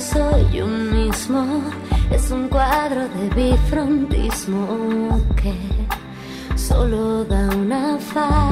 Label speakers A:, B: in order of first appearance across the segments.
A: soy yo mismo es un cuadro de bifrontismo que solo da una faz.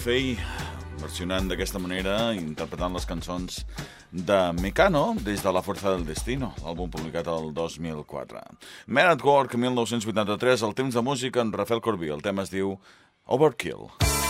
B: Fey versionant d'aquesta manera, interpretant les cançons de Mecano des de La Força del Destino, àlbum publicat el 2004. Man at Work, 1983, el temps de música en Rafael Corbí. El tema es diu Overkill.
C: Overkill.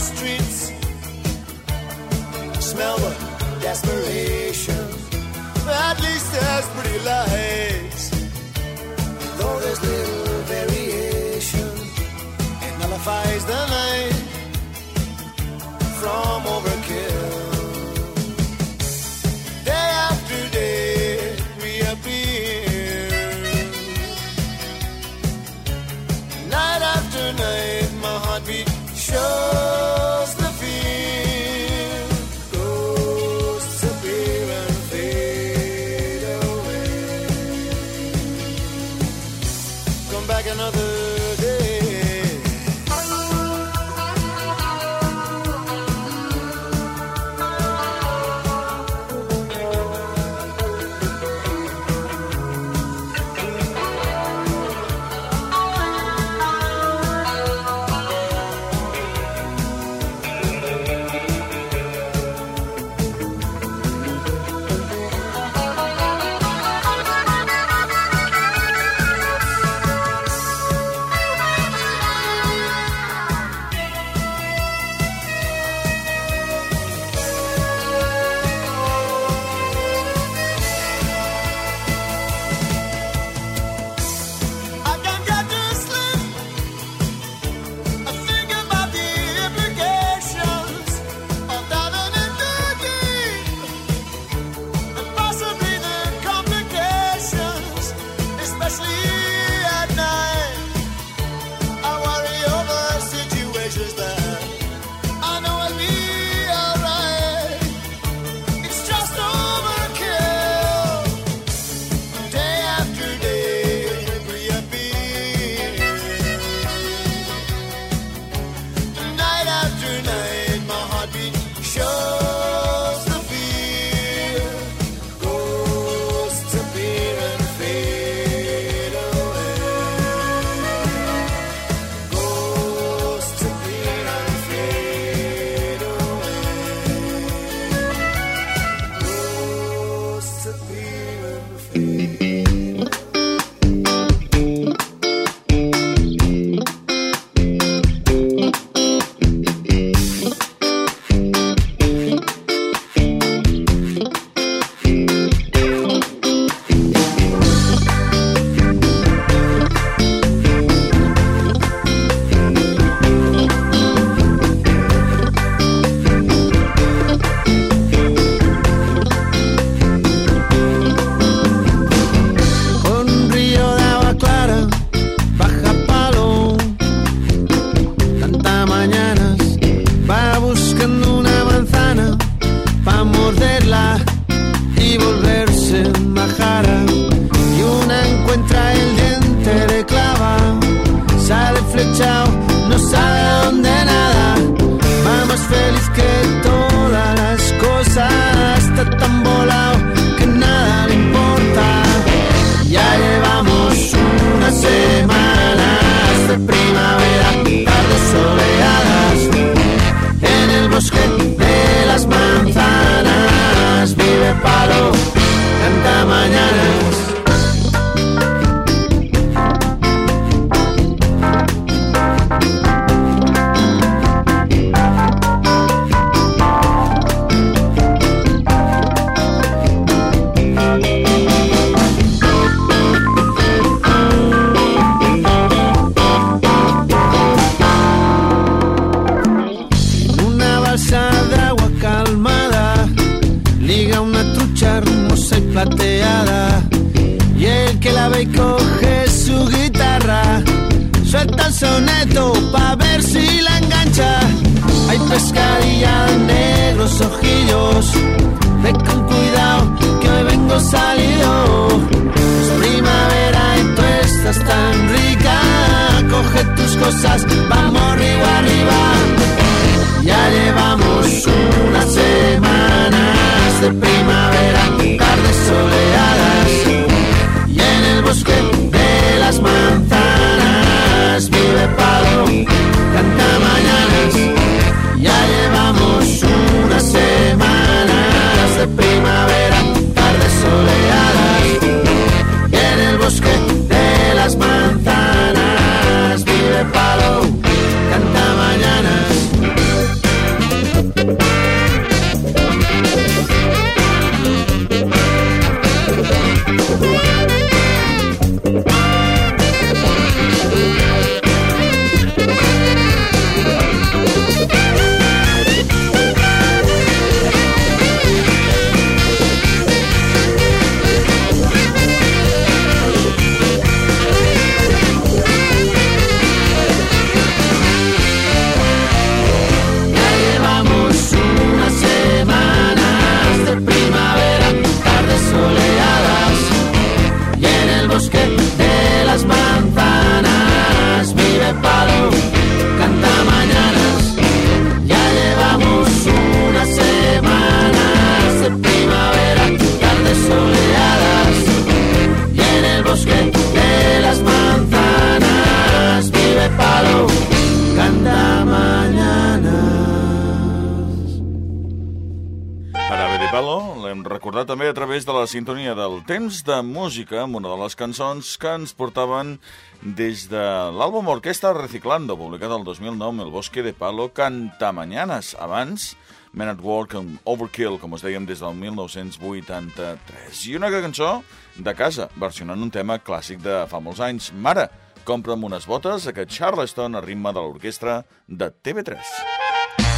C: streets. Smell the desperation. At least there's pretty light. Suelta el soneto pa' ver si la engancha. Hay pescadilla de negros ojillos, ve con cuidado que hoy vengo salido. Es primavera y tú estás tan rica, coge tus cosas, vamos arriba, arriba. Ya llevamos unas semanas de primavera, tardes soleadas y en el bosque de las manzanas and Palo
B: l'hem recordat també a través de la sintonia del temps de música amb una de les cançons que ens portaven des de l'àlbum Orquesta Reciclando, publicat el 2009, El Bosque de Palo, Cantamañanas. Abans, Men at Work amb Overkill, com us dèiem, des del 1983. I una cançó de casa, versionant un tema clàssic de fa molts anys. Mare, compra'm unes botes, aquest Charleston a ritme de l'orquestra de TV3.
D: I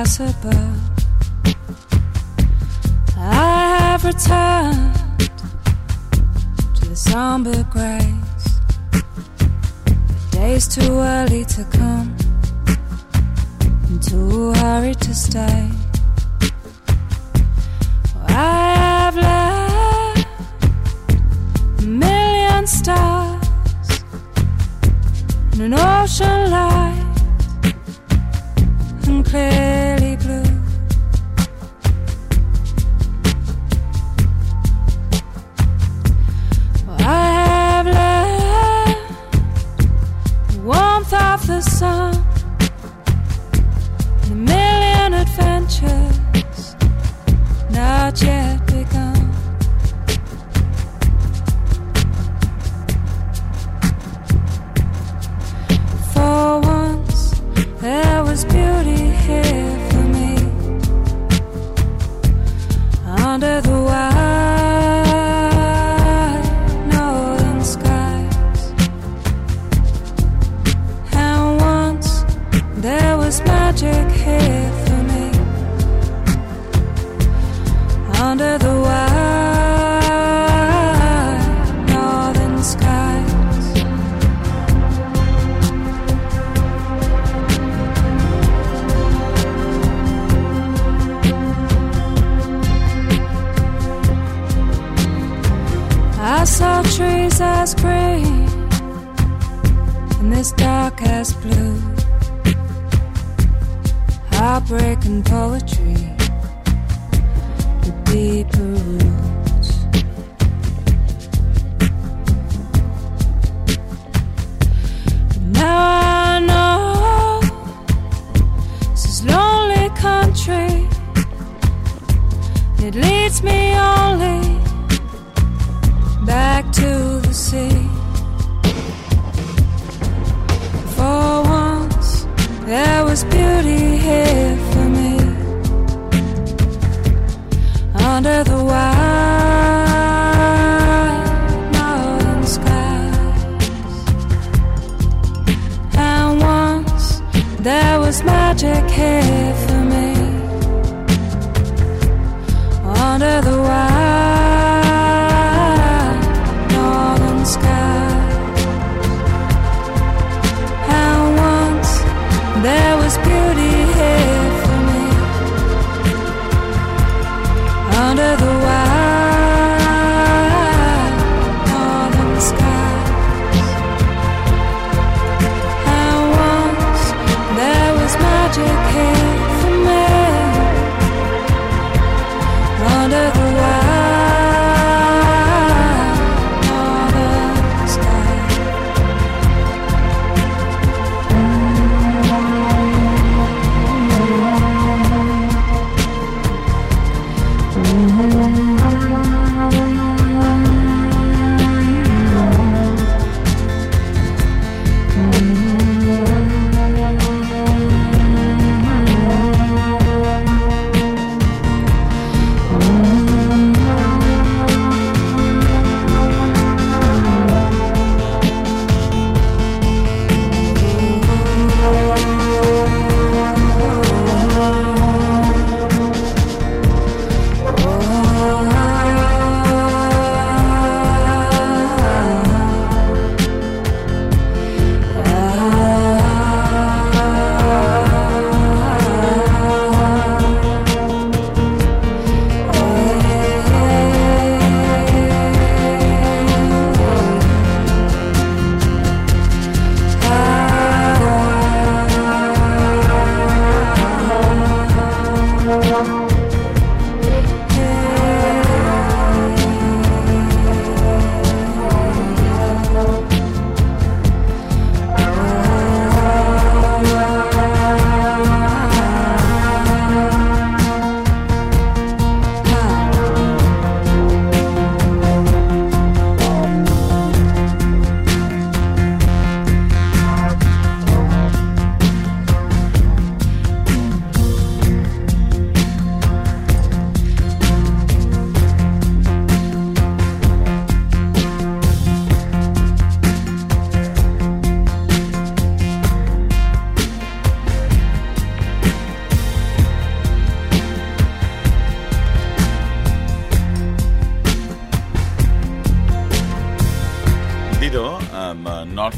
D: passerby. I
E: have returned to the somber grace. The day's too early to come, and too hurried to stay. I have left a million stars in an ocean light and clear.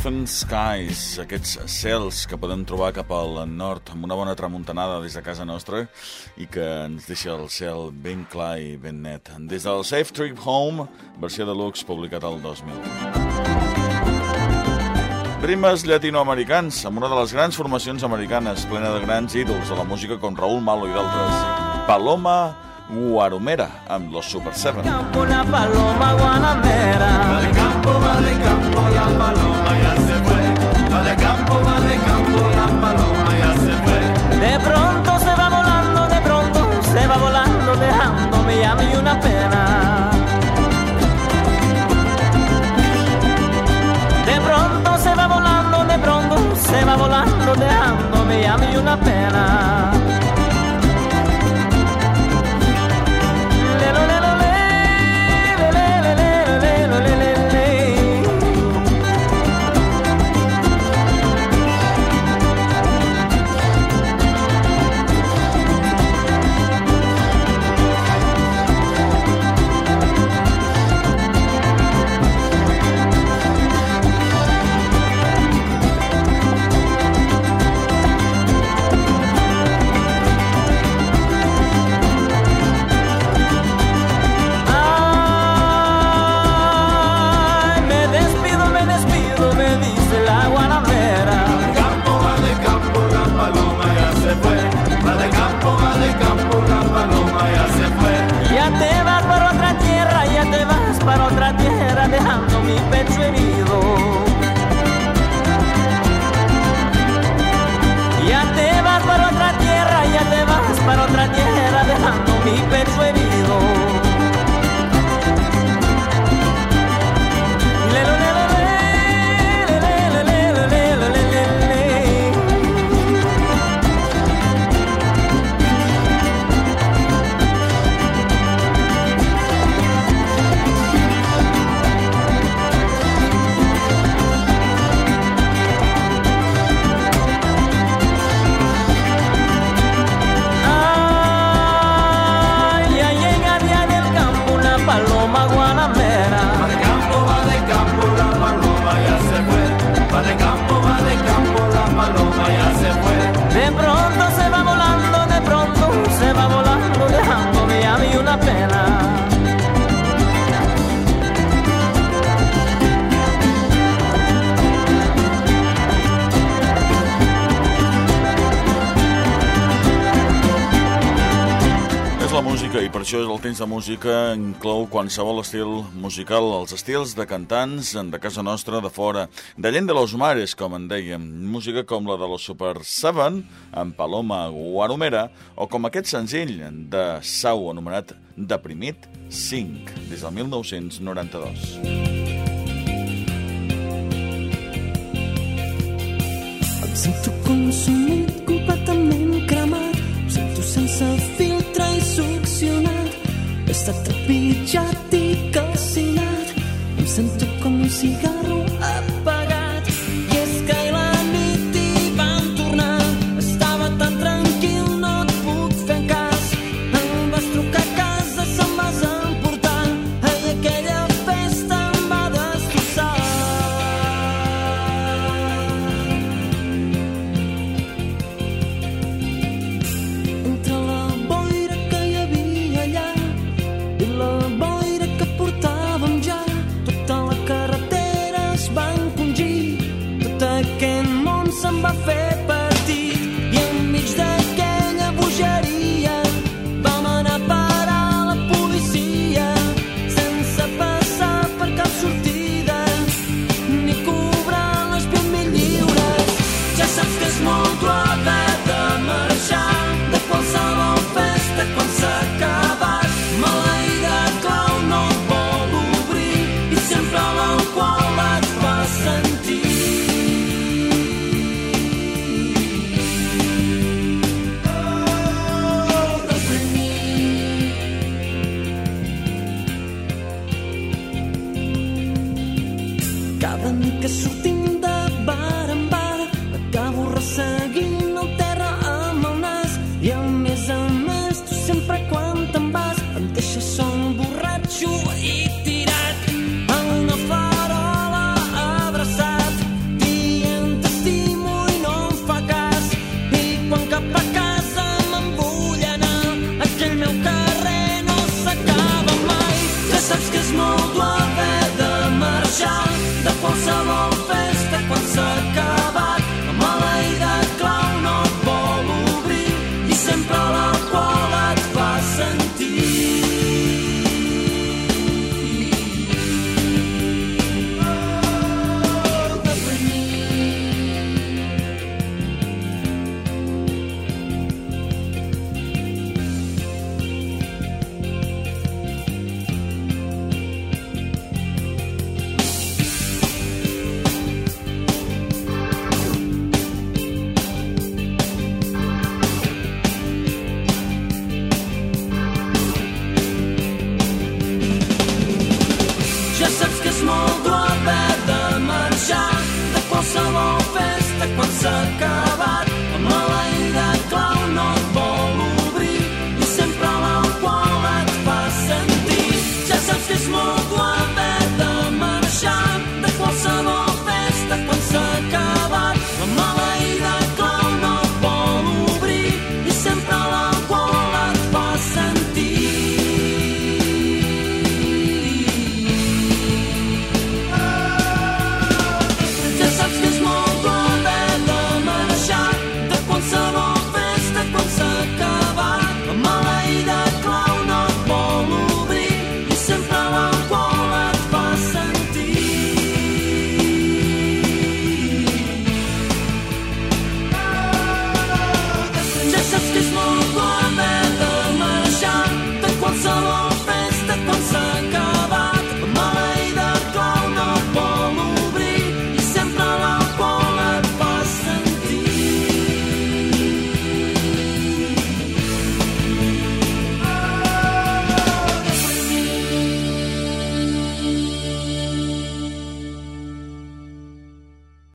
E: Northern Skies,
B: aquests cels que podem trobar cap al nord amb una bona tramuntanada des de casa nostra i que ens deixa el cel ben clar i ben net. Des del Safe Trip Home, versió de Lux, publicat el 2000. Primes llatinoamericans, amb una de les grans formacions americanes, plena de grans ídols de la música com Raúl Malo i d'altres. Paloma Guaromera, amb los Super Seven.
F: campo una paloma guanamera. Como vale campo y
B: al balón, váyase i per això és el temps de música inclou qualsevol estil musical, els estils de cantants de casa nostra, de fora, de llen de los mares, com en dèiem, música com la de los Super Seven, amb Paloma Guaromera, o com aquest senzill de Sau, anomenat Deprimit 5, des del 1992.
G: Em sento consumit, completament cremat, em sento sense fil, Questa tappigliati così nata, mi sento come un sigaro.